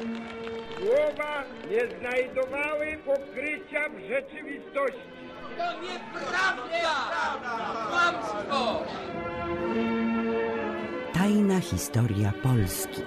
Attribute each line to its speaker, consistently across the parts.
Speaker 1: Słowa nie znajdowały pokrycia w rzeczywistości.
Speaker 2: To nieprawda! Kłamstwo!
Speaker 3: Tajna historia Polski.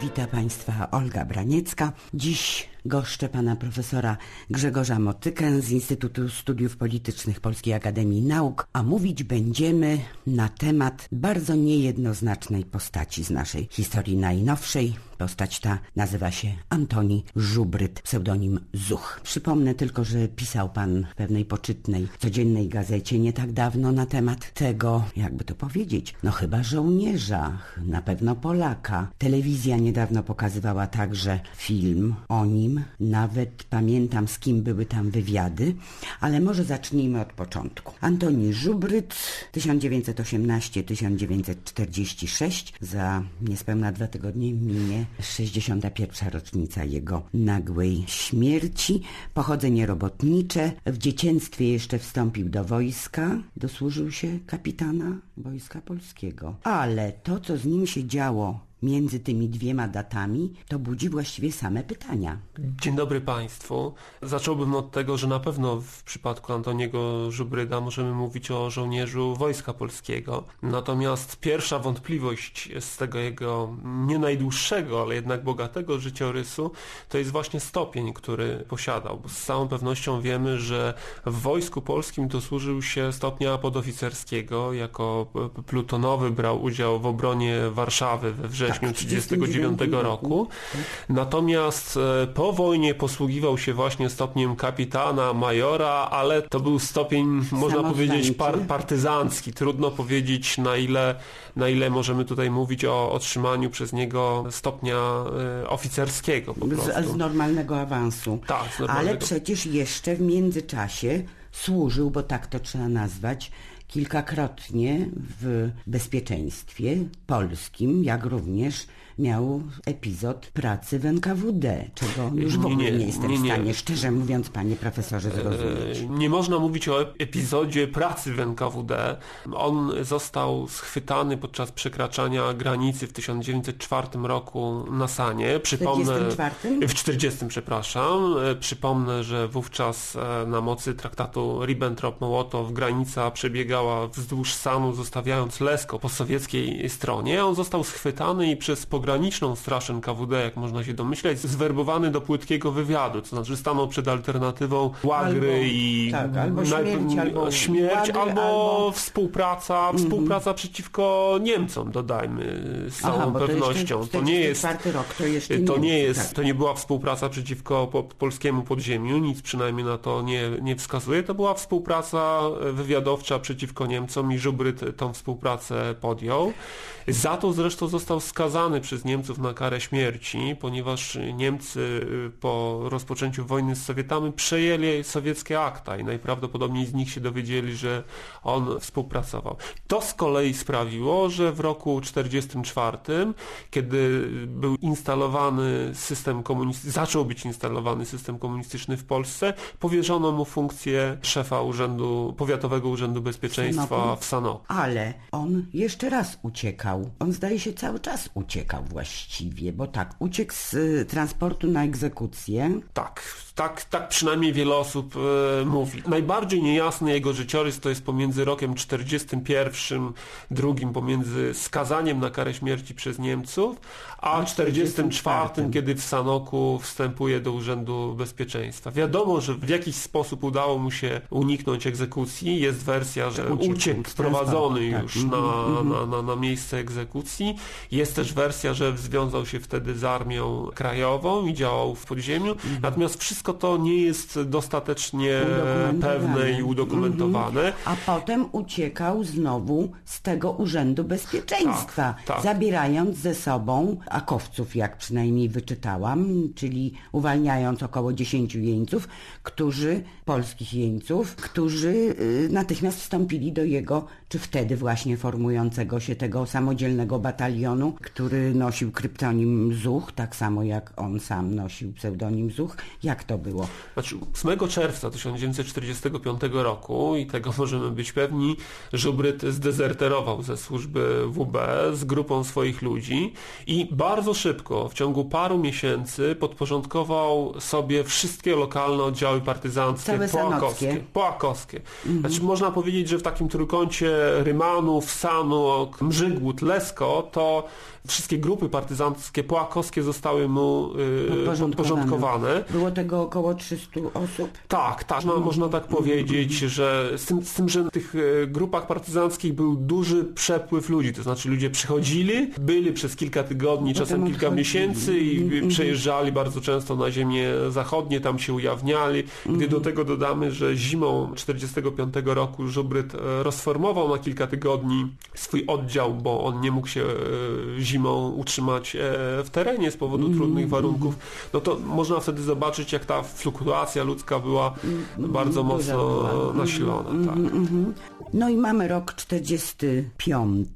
Speaker 3: Witam Państwa Olga Braniecka. Dziś goszczę pana profesora Grzegorza Motykę z Instytutu Studiów Politycznych Polskiej Akademii Nauk, a mówić będziemy na temat bardzo niejednoznacznej postaci z naszej historii najnowszej. Postać ta nazywa się Antoni Żubryt, pseudonim Zuch. Przypomnę tylko, że pisał pan w pewnej poczytnej, codziennej gazecie nie tak dawno na temat tego, jakby to powiedzieć, no chyba żołnierza, na pewno Polaka. Telewizja niedawno pokazywała także film o nim, nawet pamiętam z kim były tam wywiady, ale może zacznijmy od początku. Antoni Żubryt, 1918-1946, za niespełna dwa tygodnie minie 61. rocznica jego nagłej śmierci. Pochodzenie robotnicze. W dzieciństwie jeszcze wstąpił do wojska, dosłużył się kapitana Wojska Polskiego. Ale to, co z nim się działo między tymi dwiema datami, to budzi właściwie same pytania.
Speaker 4: Dzień dobry Państwu. Zacząłbym od tego, że na pewno w przypadku Antoniego Żubryda możemy mówić o żołnierzu Wojska Polskiego. Natomiast pierwsza wątpliwość z tego jego nie najdłuższego, ale jednak bogatego życiorysu to jest właśnie stopień, który posiadał. Bo z całą pewnością wiemy, że w Wojsku Polskim dosłużył się stopnia podoficerskiego. Jako plutonowy brał udział w obronie Warszawy we wrześniu wrześniu 1939 tak, roku. Natomiast e, po wojnie posługiwał się właśnie stopniem kapitana, majora, ale to był stopień, można powiedzieć, par partyzancki. Trudno powiedzieć, na ile, na ile możemy tutaj mówić o otrzymaniu przez niego stopnia e, oficerskiego po prostu.
Speaker 3: Z, z normalnego awansu.
Speaker 4: Tak, z normalnego.
Speaker 3: Ale przecież jeszcze w międzyczasie służył, bo tak to trzeba nazwać, kilkakrotnie w bezpieczeństwie polskim, jak również miał epizod pracy w NKWD, czego już w ogóle nie, nie, nie jestem nie, w stanie, szczerze mówiąc, panie profesorze, zrozumieć.
Speaker 4: E, nie można mówić o epizodzie pracy w NKWD. On został schwytany podczas przekraczania granicy w 1904 roku na Sanie.
Speaker 3: Przypomnę,
Speaker 4: w 40, przepraszam. E, przypomnę, że wówczas e, na mocy traktatu Ribbentrop-Mołotow granica przebiegała wzdłuż Sanu, zostawiając Lesko po sowieckiej stronie. On został schwytany i przez pograniczenie pograniczną straż NKWD, jak można się domyśleć, zwerbowany do płytkiego wywiadu, to znaczy stanął przed alternatywą łagry albo, i
Speaker 3: tak, albo śmierć, albo,
Speaker 4: śmierć, łagry, albo, współpraca, mm współpraca przeciwko Niemcom, dodajmy z całą Aha, pewnością.
Speaker 3: To, nie jest rok, to, jeszcze
Speaker 4: to
Speaker 3: nie,
Speaker 4: jest, tak. to nie była współpraca przeciwko po, polskiemu podziemiu, nic przynajmniej na to nie, nie wskazuje. To była współpraca wywiadowcza przeciwko Niemcom i Żubryt tą współpracę podjął. Za to zresztą został skazany przez Niemców na karę śmierci, ponieważ Niemcy y, po rozpoczęciu wojny z Sowietami przejęli sowieckie akta i najprawdopodobniej z nich się dowiedzieli, że on współpracował. To z kolei sprawiło, że w roku 1944, kiedy był instalowany system komunistyczny, zaczął być instalowany system komunistyczny w Polsce, powierzono mu funkcję szefa urzędu, Powiatowego Urzędu Bezpieczeństwa w Sanoku.
Speaker 3: Ale on jeszcze raz uciekał. On zdaje się cały czas uciekał właściwie, bo tak, uciekł z y, transportu na egzekucję.
Speaker 4: Tak, tak, tak przynajmniej wiele osób e, mówi. Najbardziej niejasny jego życiorys to jest pomiędzy rokiem 41, drugim pomiędzy skazaniem na karę śmierci przez Niemców, a 44, kiedy w Sanoku wstępuje do Urzędu Bezpieczeństwa. Wiadomo, że w jakiś sposób udało mu się uniknąć egzekucji. Jest wersja, że uciekł wprowadzony tak. już na, mhm, na, na, na miejsce egzekucji. Jest też wersja, że związał się wtedy z Armią Krajową i działał w podziemiu. Mhm. Natomiast wszystko wszystko to nie jest dostatecznie pewne i udokumentowane. Mhm.
Speaker 3: A potem uciekał znowu z tego Urzędu Bezpieczeństwa, tak, tak. zabierając ze sobą akowców, jak przynajmniej wyczytałam, czyli uwalniając około 10 jeńców, którzy, polskich jeńców, którzy y, natychmiast wstąpili do jego czy wtedy właśnie formującego się tego samodzielnego batalionu, który nosił kryptonim Zuch, tak samo jak on sam nosił pseudonim Zuch. Jak to było?
Speaker 4: Znaczy 8 czerwca 1945 roku i tego możemy być pewni, Żubryd zdezerterował ze służby WB z grupą swoich ludzi i bardzo szybko, w ciągu paru miesięcy podporządkował sobie wszystkie lokalne oddziały partyzanckie, połakowskie. połakowskie. Znaczy można powiedzieć, że w takim trójkącie Rymanów, Sanok, Mrzygłód, Lesko to wszystkie grupy partyzanckie, połakowskie zostały mu yy, podporządkowane.
Speaker 3: Było tego około 300 osób.
Speaker 4: Tak, tak, no, można tak powiedzieć, że z tym, z tym, że w tych e, grupach partyzanckich był duży przepływ ludzi, to znaczy ludzie przychodzili, byli przez kilka tygodni,
Speaker 3: Potem
Speaker 4: czasem kilka
Speaker 3: odchodzili.
Speaker 4: miesięcy i przejeżdżali bardzo często na ziemię zachodnie, tam się ujawniali. Gdy do tego dodamy, że zimą 45 roku Żubryd e, rozformował na kilka tygodni swój oddział, bo on nie mógł się e, zimą utrzymać w terenie z powodu trudnych warunków, no to można wtedy zobaczyć, jak ta fluktuacja ludzka była bardzo mocno
Speaker 3: była.
Speaker 4: nasilona. Tak.
Speaker 3: No i mamy rok 45.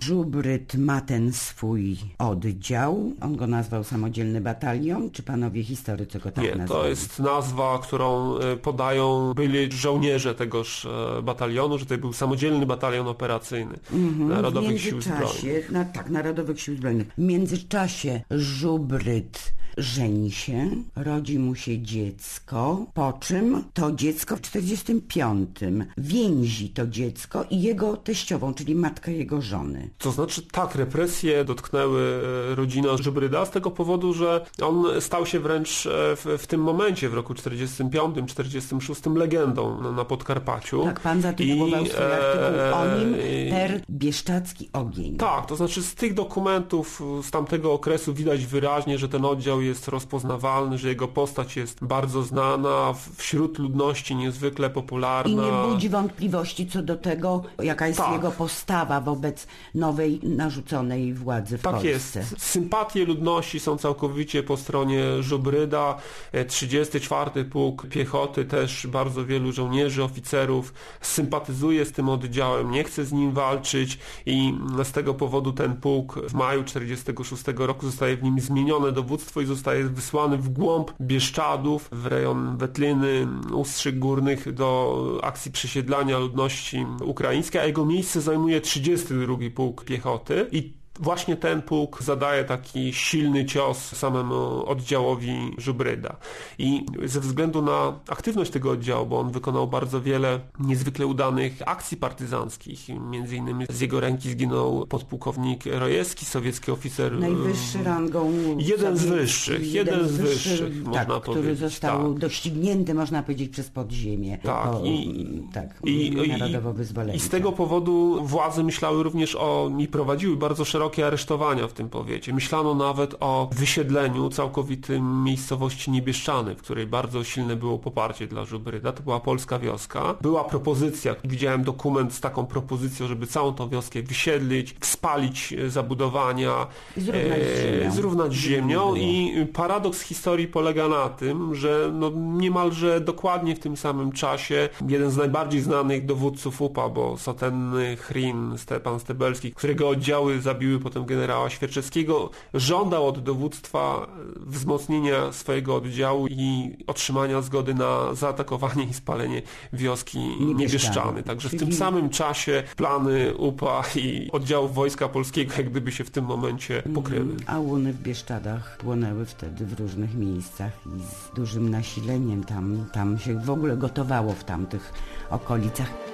Speaker 3: Żubryd ma ten swój oddział. On go nazwał samodzielny batalion. Czy panowie historycy go tak
Speaker 4: Nie,
Speaker 3: nazwali?
Speaker 4: to jest nazwa, którą e, podają byli żołnierze tegoż e, batalionu, że to był samodzielny batalion operacyjny
Speaker 3: w
Speaker 4: Narodowych Sił Zbrojnych.
Speaker 3: no tak, Narodowych Sił Zbrojnych. W międzyczasie Żubryd żeni się, rodzi mu się dziecko, po czym to dziecko w 45 więzi to dziecko i jego teściową, czyli matkę jego żony.
Speaker 4: To znaczy tak, represje dotknęły e, rodzinę Żubryda z tego powodu, że on stał się wręcz e, w, w tym momencie, w roku 45-46 legendą na, na Podkarpaciu.
Speaker 3: Tak, pan zatytułował swój artykuł o nim
Speaker 4: e,
Speaker 3: Per Bieszczadzki Ogień.
Speaker 4: Tak, to znaczy z tych dokumentów z tamtego okresu widać wyraźnie, że ten oddział jest rozpoznawalny, że jego postać jest bardzo znana, wśród ludności niezwykle popularna.
Speaker 3: I nie budzi wątpliwości co do tego, jaka jest
Speaker 4: Tak.
Speaker 3: jego postawa wobec nowej narzuconej władzy w
Speaker 4: Tak
Speaker 3: Polsce.
Speaker 4: jest. Sympatie ludności są całkowicie po stronie Żubryda. E, 34 Pułk Piechoty też bardzo wielu żołnierzy, oficerów sympatyzuje z tym oddziałem, nie chce z nim walczyć i z tego powodu ten pułk w maju 46 roku zostaje w nim zmienione dowództwo i zostaje wysłany w głąb Bieszczadów, w rejon Wetliny, Ustrzyk Górnych do akcji przesiedlania ludności ukraińskiej, a jego miejsce zajmuje 32 Pułk Piechoty. I Właśnie ten pułk zadaje taki silny cios samemu oddziałowi Żubryda. I ze względu na aktywność tego oddziału, bo on wykonał bardzo wiele niezwykle udanych akcji partyzanckich, między innymi z jego ręki zginął podpułkownik Rojewski, sowiecki oficer.
Speaker 3: Najwyższy rangą.
Speaker 4: Jeden z wyższych, jeden z wyższych,
Speaker 3: tak,
Speaker 4: można
Speaker 3: który
Speaker 4: powiedzieć,
Speaker 3: został
Speaker 4: tak.
Speaker 3: doścignięty, można powiedzieć, przez podziemie.
Speaker 4: Tak,
Speaker 3: po,
Speaker 4: i-
Speaker 3: tak,
Speaker 4: I, i. I z tego powodu władze myślały również o i prowadziły bardzo szerokie aresztowania w tym powiecie. Myślano nawet o wysiedleniu całkowitym miejscowości Niebieszczany, w której bardzo silne było poparcie dla Żubryda. To była polska wioska. Była propozycja, widziałem dokument z taką propozycją, żeby całą tą wioskę wysiedlić, spalić e, zabudowania,
Speaker 3: I zrównać z ziemią.
Speaker 4: e, zrównać z ziemią i paradoks historii polega na tym, że no niemalże dokładnie w tym samym czasie jeden z najbardziej znanych dowódców UPA, bo Sotenny, Chrin, Stepan Stebelski, którego oddziały zabiły potem generała Świerczewskiego, żądał od dowództwa wzmocnienia swojego oddziału i otrzymania zgody na zaatakowanie i spalenie wioski
Speaker 3: Niebieszczany.
Speaker 4: Także w tym samym czasie plany UPA i oddziałów Wojska Polskiego jak gdyby się w tym momencie pokryły.
Speaker 3: A łuny w Bieszczadach płonęły wtedy w różnych miejscach i z dużym nasileniem tam, tam się w ogóle gotowało w tamtych okolicach.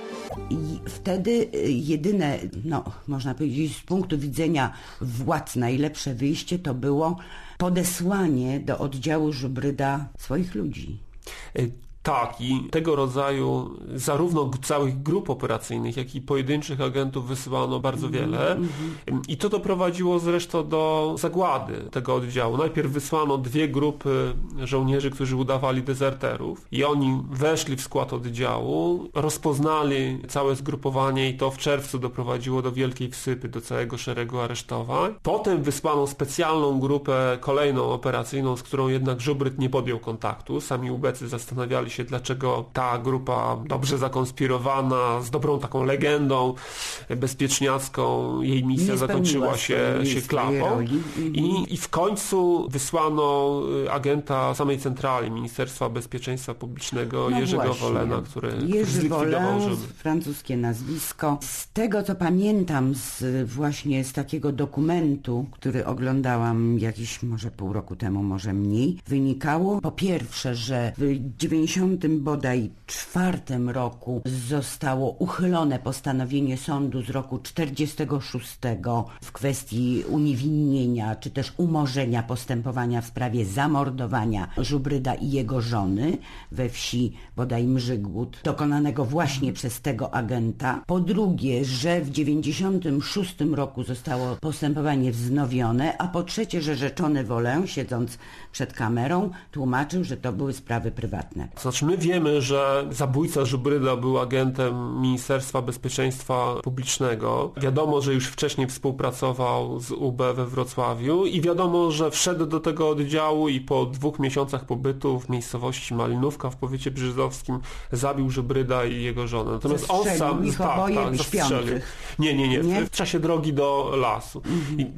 Speaker 3: I wtedy y, jedyne, no można powiedzieć z punktu widzenia władz najlepsze wyjście to było podesłanie do oddziału Żubryda swoich ludzi.
Speaker 4: Tak, i tego rodzaju zarówno całych grup operacyjnych, jak i pojedynczych agentów wysyłano bardzo wiele. I to doprowadziło zresztą do zagłady tego oddziału. Najpierw wysłano dwie grupy żołnierzy, którzy udawali dezerterów i oni weszli w skład oddziału, rozpoznali całe zgrupowanie i to w czerwcu doprowadziło do wielkiej wsypy, do całego szeregu aresztowań. Potem wysłano specjalną grupę, kolejną operacyjną, z którą jednak Żubryd nie podjął kontaktu. Sami ubecy zastanawiali się, się, dlaczego ta grupa dobrze zakonspirowana, z dobrą taką legendą bezpieczniacką, jej misja
Speaker 3: Nie
Speaker 4: zakończyła się, się klapą. I, I w końcu wysłano y, agenta samej centrali Ministerstwa Bezpieczeństwa Publicznego
Speaker 3: No
Speaker 4: Jerzego
Speaker 3: właśnie.
Speaker 4: Wolena, który
Speaker 3: Jerzy
Speaker 4: zlikwidował żeby...
Speaker 3: francuskie nazwisko. Z tego co pamiętam z właśnie z takiego dokumentu, który oglądałam jakiś może pół roku temu, może mniej, wynikało po pierwsze, że w 90 bodaj czwartym roku zostało uchylone postanowienie sądu z roku 46 w kwestii uniewinnienia czy też umorzenia postępowania w sprawie zamordowania Żubryda i jego żony we wsi bodaj Mrzygłód, dokonanego właśnie przez tego agenta. Po drugie, że w 96 roku zostało postępowanie wznowione, a po trzecie, że rzeczony Wolę, siedząc przed kamerą, tłumaczył, że to były sprawy prywatne.
Speaker 4: To znaczy my wiemy, że zabójca Żubryda był agentem Ministerstwa Bezpieczeństwa Publicznego. Wiadomo, że już wcześniej współpracował z UB we Wrocławiu i wiadomo, że wszedł do tego oddziału i po dwóch miesiącach pobytu w miejscowości Malinówka w powiecie brzydowskim zabił Żubryda i jego żonę. Natomiast on sam...
Speaker 3: ich
Speaker 4: tak,
Speaker 3: oboje
Speaker 4: tak, zastrzelił. Nie, nie, nie.
Speaker 3: Nie? Mhm.
Speaker 4: W, w czasie drogi do lasu.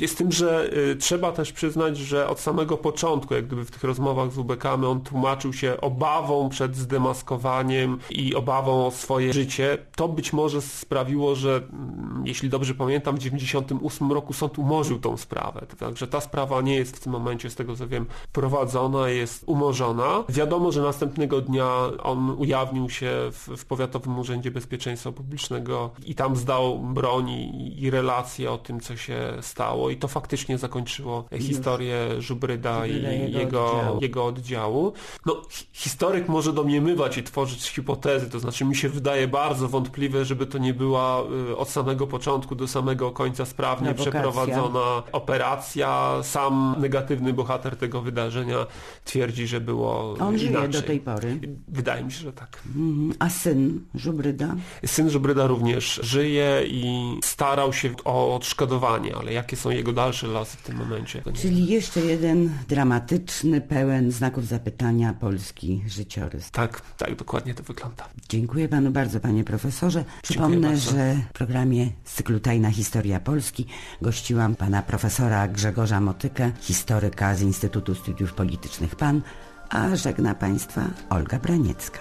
Speaker 4: I z tym, że y, trzeba też przyznać, że od samego początku, jak gdyby w tych rozmowach z ubekami, on tłumaczył się obawą przed zdemaskowaniem i obawą o swoje życie. To być może sprawiło, że mm, jeśli dobrze pamiętam, w 98 roku sąd umorzył tą sprawę. Także ta sprawa nie jest w tym momencie, z tego co wiem, prowadzona, jest umorzona. Wiadomo, że następnego dnia on ujawnił się w, w Powiatowym Urzędzie Bezpieczeństwa Publicznego i tam zdał broń i, i relacje o tym, co się stało. I to faktycznie zakończyło historię Żubryda i
Speaker 3: jego
Speaker 4: jego,
Speaker 3: oddziału.
Speaker 4: No, hi- historyk może domniemywać i tworzyć hipotezy, to znaczy mi się wydaje bardzo wątpliwe, żeby to nie była y, od samego początku do samego końca sprawnie
Speaker 3: Prowokacja.
Speaker 4: przeprowadzona operacja. Sam negatywny bohater tego wydarzenia twierdzi, że było
Speaker 3: On żyje
Speaker 4: inaczej.
Speaker 3: do tej pory.
Speaker 4: Wydaje mi się, że tak.
Speaker 3: Mhm. A syn Żubryda?
Speaker 4: Syn Żubryda również żyje i starał się o odszkodowanie, ale jakie są jego dalsze losy w tym momencie?
Speaker 3: Czyli jeszcze jeden dramatyczny, pełen znaków zapytania polski życiorys.
Speaker 4: Tak, tak, dokładnie to wygląda.
Speaker 3: Dziękuję panu bardzo, panie profesorze. Przypomnę, że w programie z cyklu Tajna Historia Polski gościłam pana profesora Grzegorza Motykę, historyka z Instytutu Studiów Politycznych PAN, a żegna państwa Olga Braniecka.